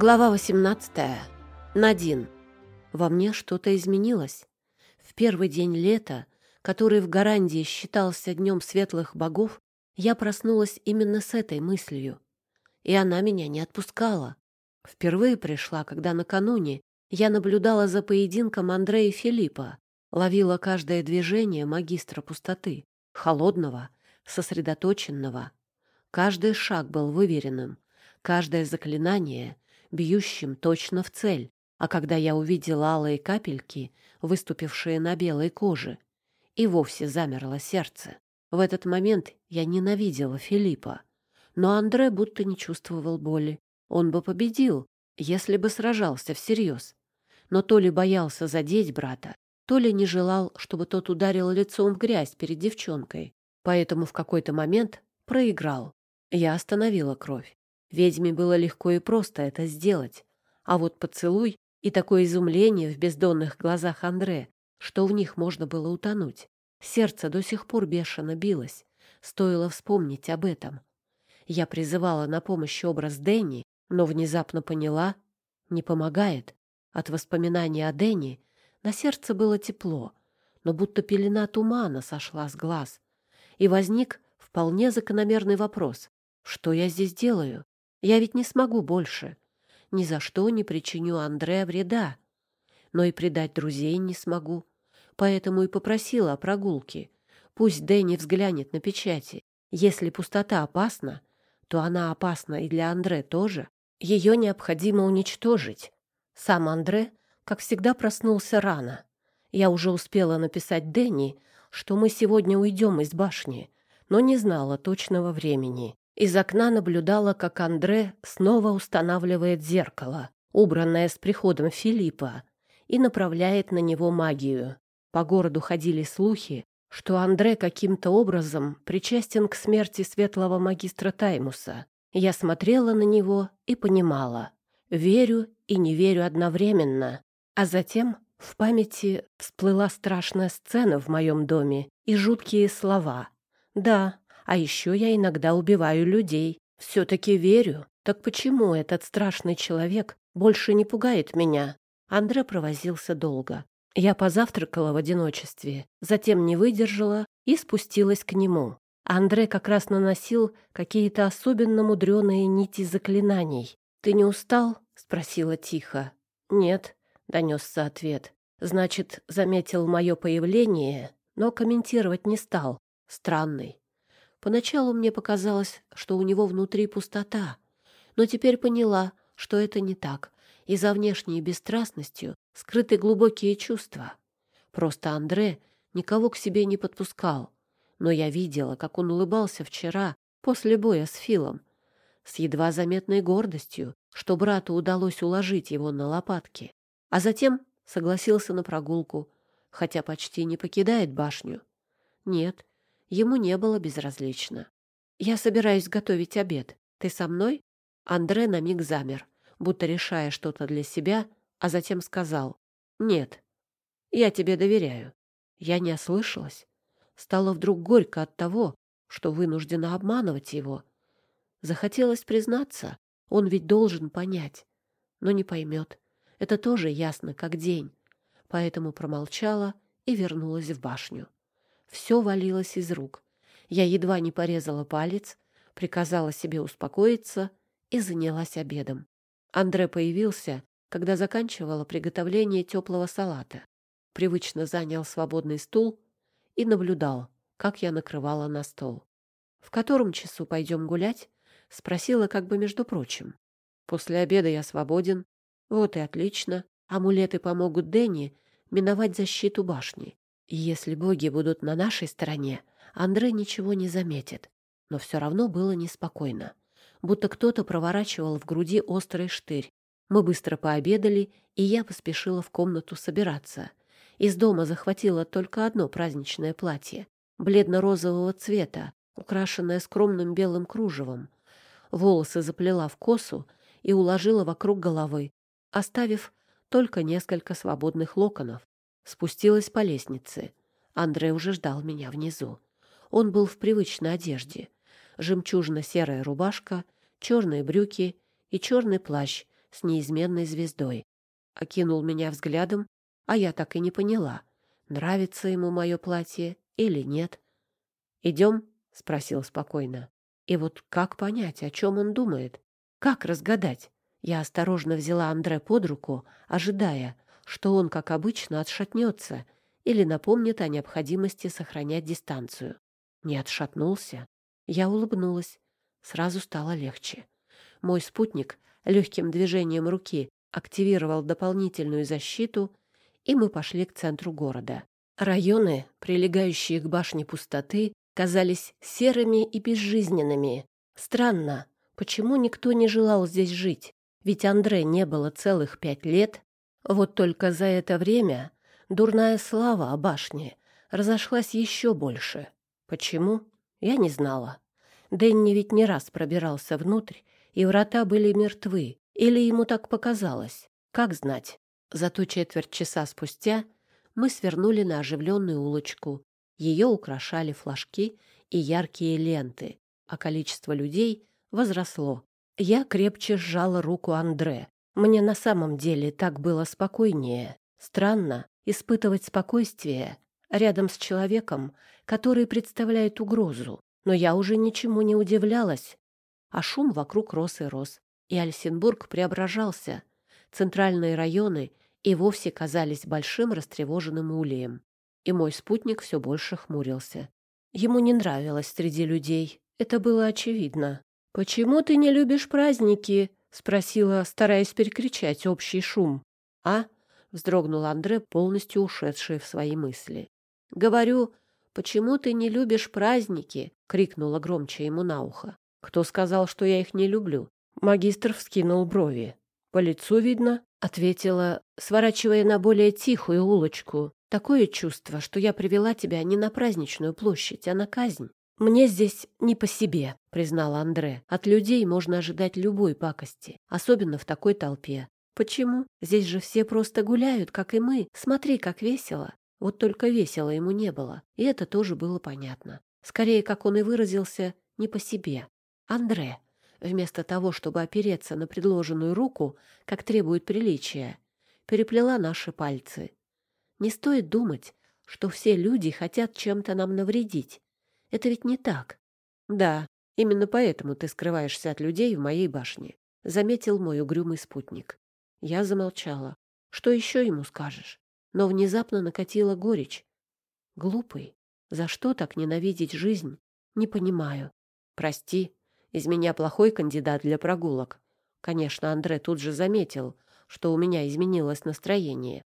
Глава 18. Надин. Во мне что-то изменилось. В первый день лета, который в Гарандии считался днем светлых богов, я проснулась именно с этой мыслью. И она меня не отпускала. Впервые пришла, когда накануне я наблюдала за поединком Андрея и Филиппа, ловила каждое движение магистра пустоты, холодного, сосредоточенного. Каждый шаг был выверенным, каждое заклинание — бьющим точно в цель. А когда я увидела алые капельки, выступившие на белой коже, и вовсе замерло сердце. В этот момент я ненавидела Филиппа. Но Андре будто не чувствовал боли. Он бы победил, если бы сражался всерьез. Но то ли боялся задеть брата, то ли не желал, чтобы тот ударил лицом в грязь перед девчонкой. Поэтому в какой-то момент проиграл. Я остановила кровь. Ведьме было легко и просто это сделать. А вот поцелуй и такое изумление в бездонных глазах Андре, что в них можно было утонуть. Сердце до сих пор бешено билось. Стоило вспомнить об этом. Я призывала на помощь образ Дэнни, но внезапно поняла — не помогает. От воспоминания о Дэнни на сердце было тепло, но будто пелена тумана сошла с глаз. И возник вполне закономерный вопрос. Что я здесь делаю? Я ведь не смогу больше. Ни за что не причиню Андре вреда. Но и предать друзей не смогу. Поэтому и попросила о прогулке. Пусть Дэнни взглянет на печати. Если пустота опасна, то она опасна и для Андре тоже. Ее необходимо уничтожить. Сам Андре, как всегда, проснулся рано. Я уже успела написать Дэнни, что мы сегодня уйдем из башни, но не знала точного времени. Из окна наблюдала, как Андре снова устанавливает зеркало, убранное с приходом Филиппа, и направляет на него магию. По городу ходили слухи, что Андре каким-то образом причастен к смерти светлого магистра Таймуса. Я смотрела на него и понимала. Верю и не верю одновременно. А затем в памяти всплыла страшная сцена в моем доме и жуткие слова. Да, а еще я иногда убиваю людей. Все-таки верю. Так почему этот страшный человек больше не пугает меня? Андре провозился долго. Я позавтракала в одиночестве, затем не выдержала и спустилась к нему. Андре как раз наносил какие-то особенно мудреные нити заклинаний. «Ты не устал?» — спросила тихо. «Нет», — донесся ответ. «Значит, заметил мое появление, но комментировать не стал. Странный. Поначалу мне показалось, что у него внутри пустота, но теперь поняла, что это не так, и за внешней бесстрастностью скрыты глубокие чувства. Просто Андре никого к себе не подпускал, но я видела, как он улыбался вчера после боя с Филом, с едва заметной гордостью, что брату удалось уложить его на лопатки, а затем согласился на прогулку, хотя почти не покидает башню. Нет, ему не было безразлично. «Я собираюсь готовить обед. Ты со мной?» Андре на миг замер, будто решая что-то для себя, а затем сказал «Нет, я тебе доверяю». Я не ослышалась. Стало вдруг горько от того, что вынуждена обманывать его. Захотелось признаться, он ведь должен понять, но не поймет. Это тоже ясно, как день. Поэтому промолчала и вернулась в башню. Все валилось из рук. Я едва не порезала палец, приказала себе успокоиться и занялась обедом. Андре появился, когда заканчивала приготовление теплого салата. Привычно занял свободный стул и наблюдал, как я накрывала на стол. «В котором часу пойдем гулять?» — спросила как бы между прочим. «После обеда я свободен». «Вот и отлично. Амулеты помогут Дэнни миновать защиту башни. Если боги будут на нашей стороне, Андрей ничего не заметит. Но все равно было неспокойно. Будто кто-то проворачивал в груди острый штырь. Мы быстро пообедали, и я поспешила в комнату собираться. Из дома захватила только одно праздничное платье, бледно-розового цвета, украшенное скромным белым кружевом. Волосы заплела в косу и уложила вокруг головы, оставив только несколько свободных локонов спустилась по лестнице. Андрей уже ждал меня внизу. Он был в привычной одежде. Жемчужно-серая рубашка, черные брюки и черный плащ с неизменной звездой. Окинул меня взглядом, а я так и не поняла, нравится ему мое платье или нет. «Идем?» — спросил спокойно. И вот как понять, о чем он думает? Как разгадать? Я осторожно взяла Андре под руку, ожидая, что он, как обычно, отшатнется или напомнит о необходимости сохранять дистанцию. Не отшатнулся. Я улыбнулась. Сразу стало легче. Мой спутник легким движением руки активировал дополнительную защиту, и мы пошли к центру города. Районы, прилегающие к башне пустоты, казались серыми и безжизненными. Странно, почему никто не желал здесь жить? Ведь Андре не было целых пять лет. Вот только за это время дурная слава о башне разошлась еще больше. Почему? Я не знала. Дэнни ведь не раз пробирался внутрь, и врата были мертвы. Или ему так показалось? Как знать? Зато четверть часа спустя мы свернули на оживленную улочку. Ее украшали флажки и яркие ленты, а количество людей возросло. Я крепче сжала руку Андре. Мне на самом деле так было спокойнее. Странно испытывать спокойствие рядом с человеком, который представляет угрозу. Но я уже ничему не удивлялась. А шум вокруг рос и рос. И Альсенбург преображался. Центральные районы и вовсе казались большим растревоженным улеем. И мой спутник все больше хмурился. Ему не нравилось среди людей. Это было очевидно. «Почему ты не любишь праздники?» — спросила, стараясь перекричать общий шум. «А?» — вздрогнул Андре, полностью ушедший в свои мысли. «Говорю, почему ты не любишь праздники?» — крикнула громче ему на ухо. «Кто сказал, что я их не люблю?» Магистр вскинул брови. «По лицу видно», — ответила, сворачивая на более тихую улочку. «Такое чувство, что я привела тебя не на праздничную площадь, а на казнь». «Мне здесь не по себе», — признал Андре. «От людей можно ожидать любой пакости, особенно в такой толпе. Почему? Здесь же все просто гуляют, как и мы. Смотри, как весело». Вот только весело ему не было, и это тоже было понятно. Скорее, как он и выразился, не по себе. Андре, вместо того, чтобы опереться на предложенную руку, как требует приличия, переплела наши пальцы. Не стоит думать, что все люди хотят чем-то нам навредить. Это ведь не так. Да, именно поэтому ты скрываешься от людей в моей башне, заметил мой угрюмый спутник. Я замолчала. Что еще ему скажешь? Но внезапно накатила горечь. Глупый. За что так ненавидеть жизнь? Не понимаю. Прости, из меня плохой кандидат для прогулок. Конечно, Андре тут же заметил, что у меня изменилось настроение.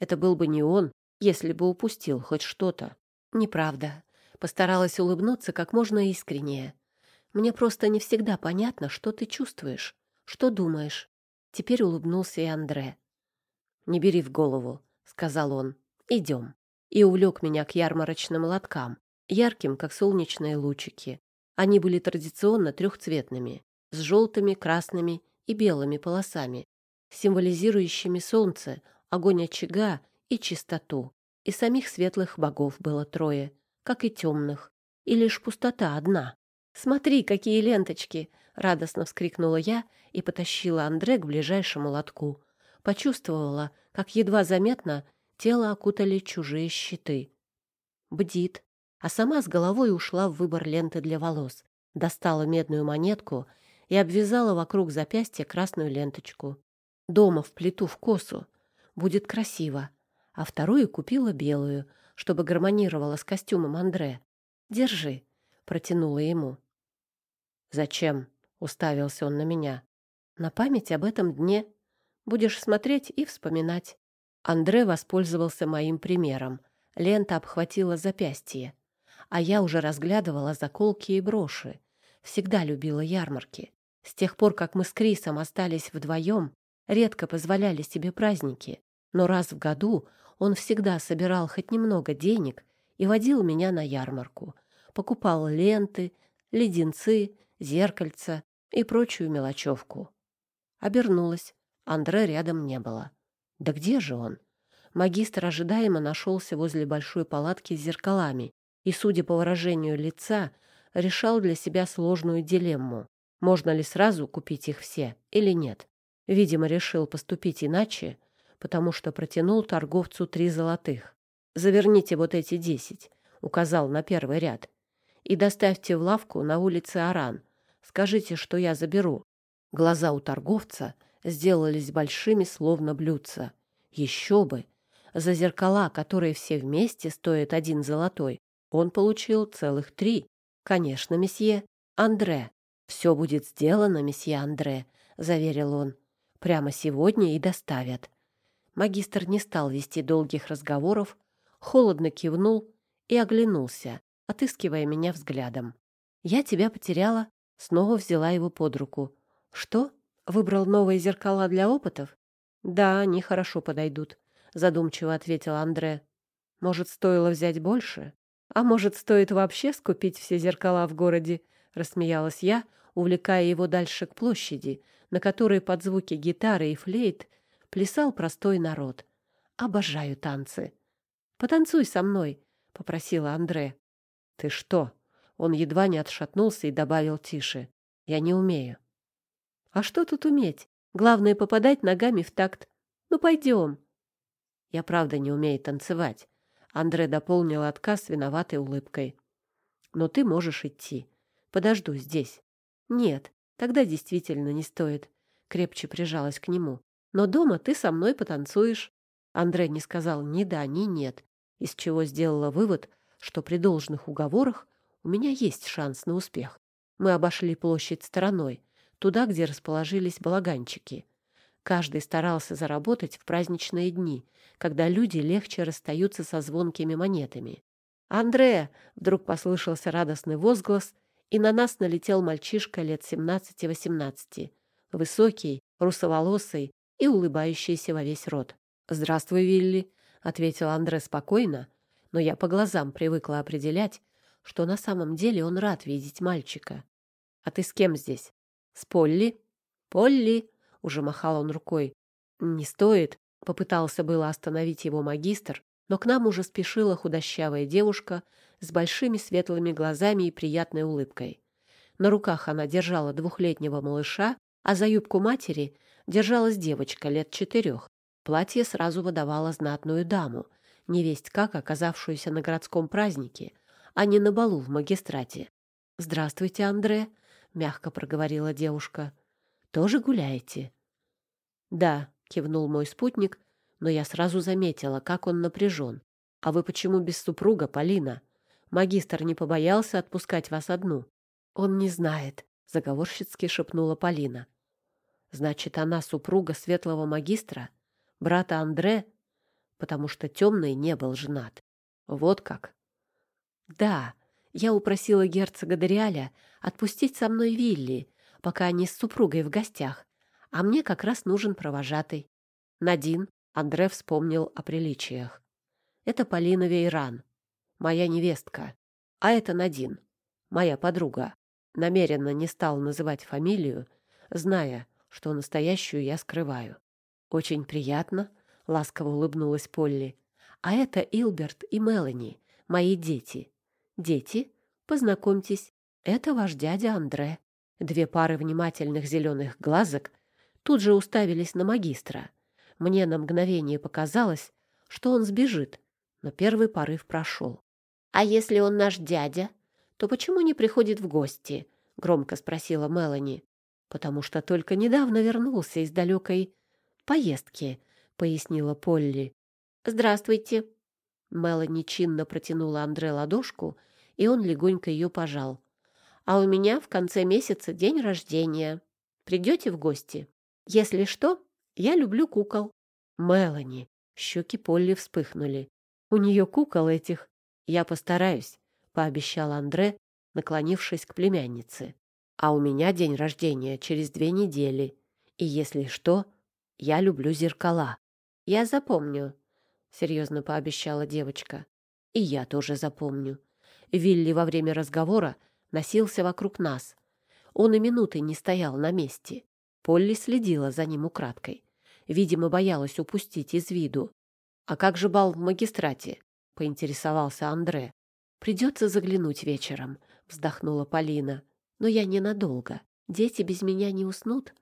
Это был бы не он, если бы упустил хоть что-то. Неправда. Постаралась улыбнуться как можно искреннее. Мне просто не всегда понятно, что ты чувствуешь, что думаешь. Теперь улыбнулся и Андре. «Не бери в голову», — сказал он. «Идем». И увлек меня к ярмарочным лоткам, ярким, как солнечные лучики. Они были традиционно трехцветными, с желтыми, красными и белыми полосами, символизирующими солнце, огонь очага и чистоту. И самих светлых богов было трое — как и темных, и лишь пустота одна. «Смотри, какие ленточки!» — радостно вскрикнула я и потащила Андре к ближайшему лотку. Почувствовала, как едва заметно тело окутали чужие щиты. Бдит, а сама с головой ушла в выбор ленты для волос, достала медную монетку и обвязала вокруг запястья красную ленточку. Дома в плиту в косу. Будет красиво. А вторую купила белую — чтобы гармонировала с костюмом Андре. «Держи», — протянула ему. «Зачем?» — уставился он на меня. «На память об этом дне. Будешь смотреть и вспоминать». Андре воспользовался моим примером. Лента обхватила запястье. А я уже разглядывала заколки и броши. Всегда любила ярмарки. С тех пор, как мы с Крисом остались вдвоем, редко позволяли себе праздники. Но раз в году он всегда собирал хоть немного денег и водил меня на ярмарку. Покупал ленты, леденцы, зеркальца и прочую мелочевку. Обернулась. Андре рядом не было. Да где же он? Магистр ожидаемо нашелся возле большой палатки с зеркалами и, судя по выражению лица, решал для себя сложную дилемму. Можно ли сразу купить их все или нет? Видимо, решил поступить иначе, потому что протянул торговцу три золотых. «Заверните вот эти десять», — указал на первый ряд, «и доставьте в лавку на улице Аран. Скажите, что я заберу». Глаза у торговца сделались большими, словно блюдца. Еще бы! За зеркала, которые все вместе стоят один золотой, он получил целых три. Конечно, месье. Андре. Все будет сделано, месье Андре, заверил он. Прямо сегодня и доставят. Магистр не стал вести долгих разговоров, холодно кивнул и оглянулся, отыскивая меня взглядом. «Я тебя потеряла», снова взяла его под руку. «Что? Выбрал новые зеркала для опытов?» «Да, они хорошо подойдут», — задумчиво ответил Андре. «Может, стоило взять больше? А может, стоит вообще скупить все зеркала в городе?» — рассмеялась я, увлекая его дальше к площади, на которой под звуки гитары и флейт плясал простой народ. Обожаю танцы. Потанцуй со мной, попросила Андре. Ты что? Он едва не отшатнулся и добавил тише: Я не умею. А что тут уметь? Главное попадать ногами в такт. Ну пойдем. Я правда не умею танцевать. Андре дополнил отказ виноватой улыбкой. Но ты можешь идти. Подожду здесь. Нет, тогда действительно не стоит. Крепче прижалась к нему. Но дома ты со мной потанцуешь. Андрей не сказал ни да, ни нет, из чего сделала вывод, что при должных уговорах у меня есть шанс на успех. Мы обошли площадь стороной, туда, где расположились балаганчики. Каждый старался заработать в праздничные дни, когда люди легче расстаются со звонкими монетами. «Андре!» — вдруг послышался радостный возглас, и на нас налетел мальчишка лет семнадцати-восемнадцати. Высокий, русоволосый, и улыбающаяся во весь рот. «Здравствуй, Вилли», — ответил Андре спокойно, но я по глазам привыкла определять, что на самом деле он рад видеть мальчика. «А ты с кем здесь?» «С Полли». «Полли», — уже махал он рукой. «Не стоит», — попытался было остановить его магистр, но к нам уже спешила худощавая девушка с большими светлыми глазами и приятной улыбкой. На руках она держала двухлетнего малыша, а за юбку матери держалась девочка лет четырех. Платье сразу выдавало знатную даму, невесть как оказавшуюся на городском празднике, а не на балу в магистрате. «Здравствуйте, Андре», — мягко проговорила девушка. «Тоже гуляете?» «Да», — кивнул мой спутник, но я сразу заметила, как он напряжен. «А вы почему без супруга, Полина? Магистр не побоялся отпускать вас одну?» «Он не знает», — заговорщицки шепнула Полина. Значит, она супруга светлого магистра, брата Андре, потому что темный не был женат. Вот как. Да, я упросила герцога Дориаля отпустить со мной Вилли, пока они с супругой в гостях, а мне как раз нужен провожатый. Надин, Андре вспомнил о приличиях. Это Полина Вейран, моя невестка, а это Надин, моя подруга. Намеренно не стал называть фамилию, зная, что настоящую я скрываю. Очень приятно, ласково улыбнулась Полли. А это Илберт и Мелани, мои дети. Дети, познакомьтесь, это ваш дядя Андре. Две пары внимательных зеленых глазок тут же уставились на магистра. Мне на мгновение показалось, что он сбежит, но первый порыв прошел. «А если он наш дядя, то почему не приходит в гости?» — громко спросила Мелани потому что только недавно вернулся из далекой поездки, — пояснила Полли. — Здравствуйте. Мелани чинно протянула Андре ладошку, и он легонько ее пожал. — А у меня в конце месяца день рождения. Придете в гости? Если что, я люблю кукол. — Мелани. Щеки Полли вспыхнули. — У нее кукол этих. Я постараюсь, — пообещал Андре, наклонившись к племяннице. А у меня день рождения через две недели. И если что, я люблю зеркала. Я запомню, — серьезно пообещала девочка. И я тоже запомню. Вилли во время разговора носился вокруг нас. Он и минуты не стоял на месте. Полли следила за ним украдкой. Видимо, боялась упустить из виду. «А как же бал в магистрате?» — поинтересовался Андре. «Придется заглянуть вечером», — вздохнула Полина но я ненадолго. Дети без меня не уснут.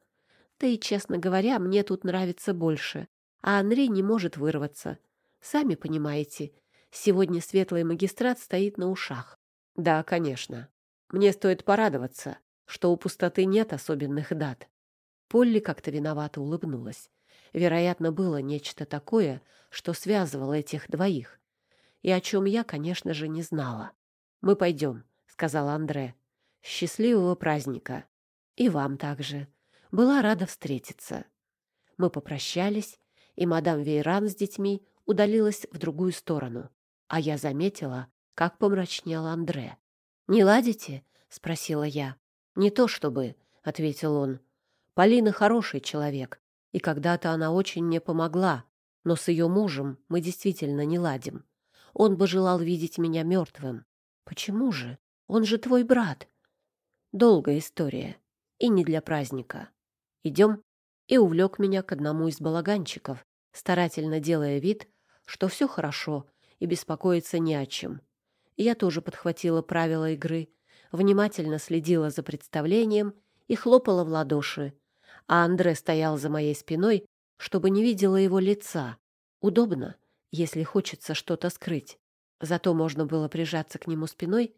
Да и, честно говоря, мне тут нравится больше, а Андрей не может вырваться. Сами понимаете, сегодня светлый магистрат стоит на ушах. Да, конечно. Мне стоит порадоваться, что у пустоты нет особенных дат. Полли как-то виновато улыбнулась. Вероятно, было нечто такое, что связывало этих двоих, и о чем я, конечно же, не знала. «Мы пойдем», — сказал Андре. «Счастливого праздника!» «И вам также. Была рада встретиться». Мы попрощались, и мадам Вейран с детьми удалилась в другую сторону, а я заметила, как помрачнел Андре. «Не ладите?» — спросила я. «Не то чтобы», — ответил он. «Полина хороший человек, и когда-то она очень мне помогла, но с ее мужем мы действительно не ладим. Он бы желал видеть меня мертвым. Почему же? Он же твой брат. Долгая история. И не для праздника. Идем. И увлек меня к одному из балаганчиков, старательно делая вид, что все хорошо и беспокоиться не о чем. Я тоже подхватила правила игры, внимательно следила за представлением и хлопала в ладоши, а Андре стоял за моей спиной, чтобы не видела его лица. Удобно, если хочется что-то скрыть. Зато можно было прижаться к нему спиной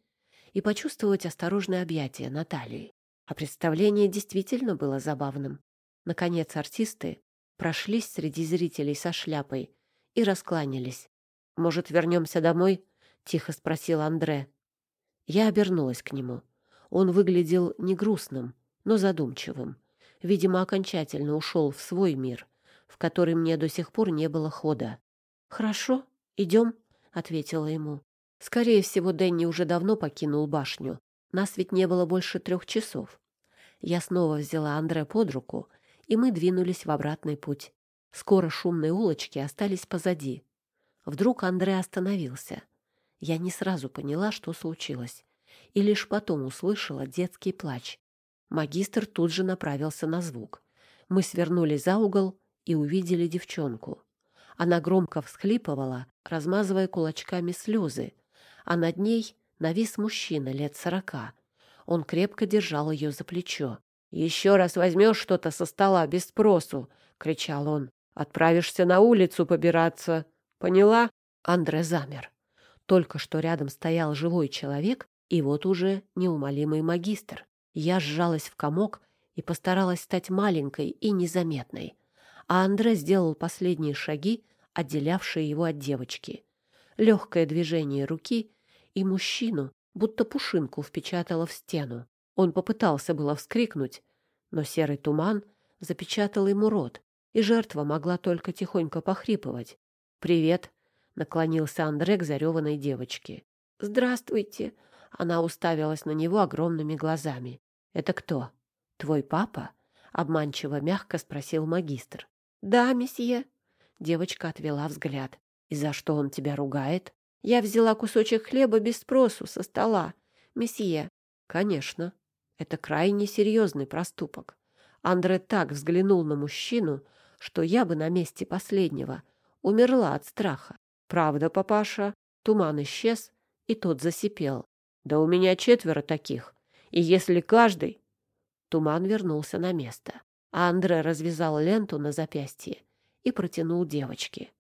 и почувствовать осторожное объятие Натальи. А представление действительно было забавным. Наконец артисты прошлись среди зрителей со шляпой и раскланялись. «Может, вернемся домой?» — тихо спросил Андре. Я обернулась к нему. Он выглядел не грустным, но задумчивым. Видимо, окончательно ушел в свой мир, в который мне до сих пор не было хода. «Хорошо, идем», — ответила ему. Скорее всего, Дэнни уже давно покинул башню. Нас ведь не было больше трех часов. Я снова взяла Андре под руку, и мы двинулись в обратный путь. Скоро шумные улочки остались позади. Вдруг Андре остановился. Я не сразу поняла, что случилось, и лишь потом услышала детский плач. Магистр тут же направился на звук. Мы свернули за угол и увидели девчонку. Она громко всхлипывала, размазывая кулачками слезы, а над ней навис мужчина лет сорока. Он крепко держал ее за плечо. «Еще раз возьмешь что-то со стола без спросу!» — кричал он. «Отправишься на улицу побираться. Поняла?» Андре замер. Только что рядом стоял живой человек, и вот уже неумолимый магистр. Я сжалась в комок и постаралась стать маленькой и незаметной а Андре сделал последние шаги, отделявшие его от девочки. Легкое движение руки, и мужчину будто пушинку впечатало в стену. Он попытался было вскрикнуть, но серый туман запечатал ему рот, и жертва могла только тихонько похрипывать. «Привет!» — наклонился Андре к зареванной девочке. «Здравствуйте!» — она уставилась на него огромными глазами. «Это кто? Твой папа?» — обманчиво мягко спросил магистр. «Да, месье». Девочка отвела взгляд. «И за что он тебя ругает?» «Я взяла кусочек хлеба без спросу со стола. Месье». «Конечно. Это крайне серьезный проступок». Андре так взглянул на мужчину, что я бы на месте последнего умерла от страха. «Правда, папаша?» Туман исчез, и тот засипел. «Да у меня четверо таких, и если каждый...» Туман вернулся на место а Андре развязал ленту на запястье и протянул девочке.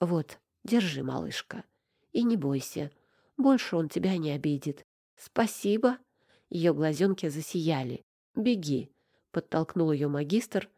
«Вот, держи, малышка, и не бойся, больше он тебя не обидит. Спасибо!» Ее глазенки засияли. «Беги!» — подтолкнул ее магистр,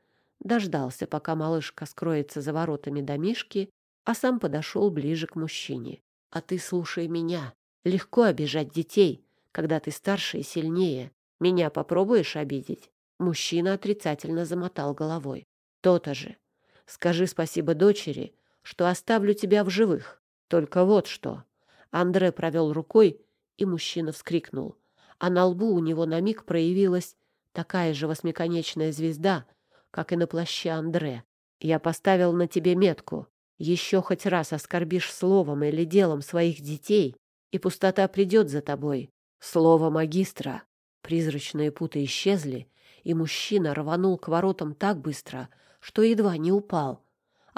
дождался, пока малышка скроется за воротами домишки, а сам подошел ближе к мужчине. «А ты слушай меня. Легко обижать детей, когда ты старше и сильнее. Меня попробуешь обидеть? Мужчина отрицательно замотал головой. То-то же. Скажи спасибо дочери, что оставлю тебя в живых. Только вот что. Андре провел рукой, и мужчина вскрикнул. А на лбу у него на миг проявилась такая же восьмиконечная звезда, как и на плаще Андре. Я поставил на тебе метку. Еще хоть раз оскорбишь словом или делом своих детей, и пустота придет за тобой. Слово магистра. Призрачные путы исчезли, и мужчина рванул к воротам так быстро, что едва не упал.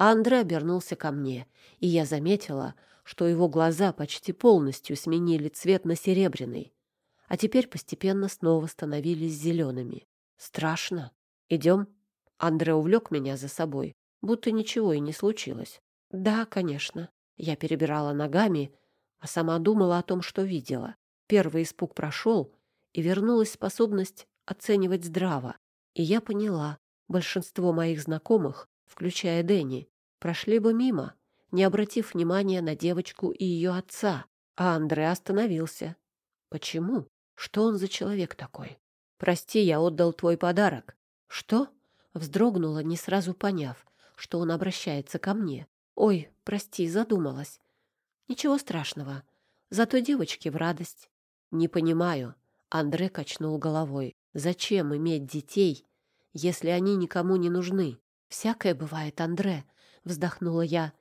А Андре обернулся ко мне, и я заметила, что его глаза почти полностью сменили цвет на серебряный, а теперь постепенно снова становились зелеными. Страшно. Идем? Андре увлек меня за собой, будто ничего и не случилось. Да, конечно. Я перебирала ногами, а сама думала о том, что видела. Первый испуг прошел, и вернулась способность оценивать здраво. И я поняла, большинство моих знакомых, включая Дэнни, прошли бы мимо, не обратив внимания на девочку и ее отца, а Андре остановился. Почему? Что он за человек такой? Прости, я отдал твой подарок. Что? Вздрогнула, не сразу поняв, что он обращается ко мне. Ой, прости, задумалась. Ничего страшного. Зато девочке в радость. Не понимаю. Андре качнул головой. Зачем иметь детей, если они никому не нужны? Всякое бывает, Андре, вздохнула я.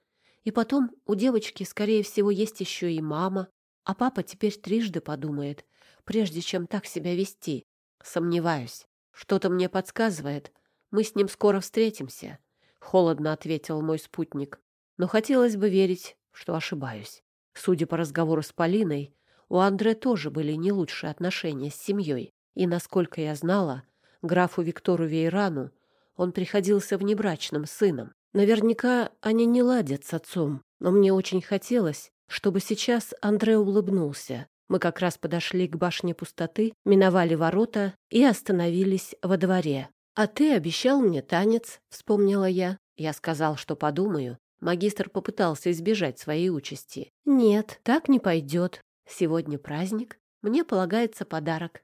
И потом у девочки, скорее всего, есть еще и мама, а папа теперь трижды подумает, прежде чем так себя вести. Сомневаюсь. Что-то мне подсказывает. Мы с ним скоро встретимся, холодно ответил мой спутник. Но хотелось бы верить, что ошибаюсь. Судя по разговору с Полиной, у Андре тоже были не лучшие отношения с семьей. И, насколько я знала, графу Виктору Вейрану он приходился внебрачным сыном. Наверняка они не ладят с отцом, но мне очень хотелось, чтобы сейчас Андре улыбнулся. Мы как раз подошли к башне пустоты, миновали ворота и остановились во дворе. «А ты обещал мне танец», — вспомнила я. Я сказал, что подумаю. Магистр попытался избежать своей участи. «Нет, так не пойдет. Сегодня праздник. Мне полагается подарок.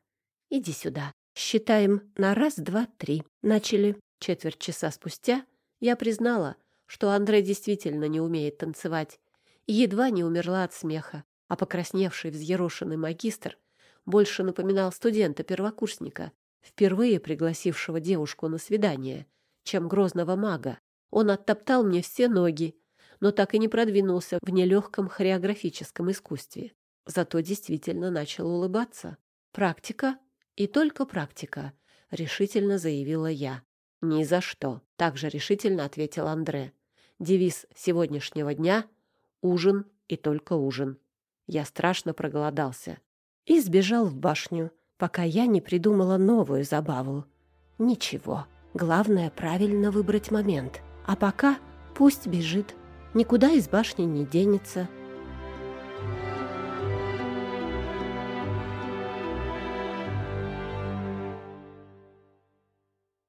Иди сюда. Считаем на раз, два, три. Начали. Четверть часа спустя я признала, что Андрей действительно не умеет танцевать, и едва не умерла от смеха, а покрасневший взъерошенный магистр больше напоминал студента-первокурсника, впервые пригласившего девушку на свидание, чем грозного мага. Он оттоптал мне все ноги, но так и не продвинулся в нелегком хореографическом искусстве. Зато действительно начал улыбаться. Практика и только практика, решительно заявила я. «Ни за что», — также решительно ответил Андре. «Девиз сегодняшнего дня — ужин и только ужин». Я страшно проголодался и сбежал в башню, пока я не придумала новую забаву. Ничего, главное правильно выбрать момент. А пока пусть бежит, никуда из башни не денется —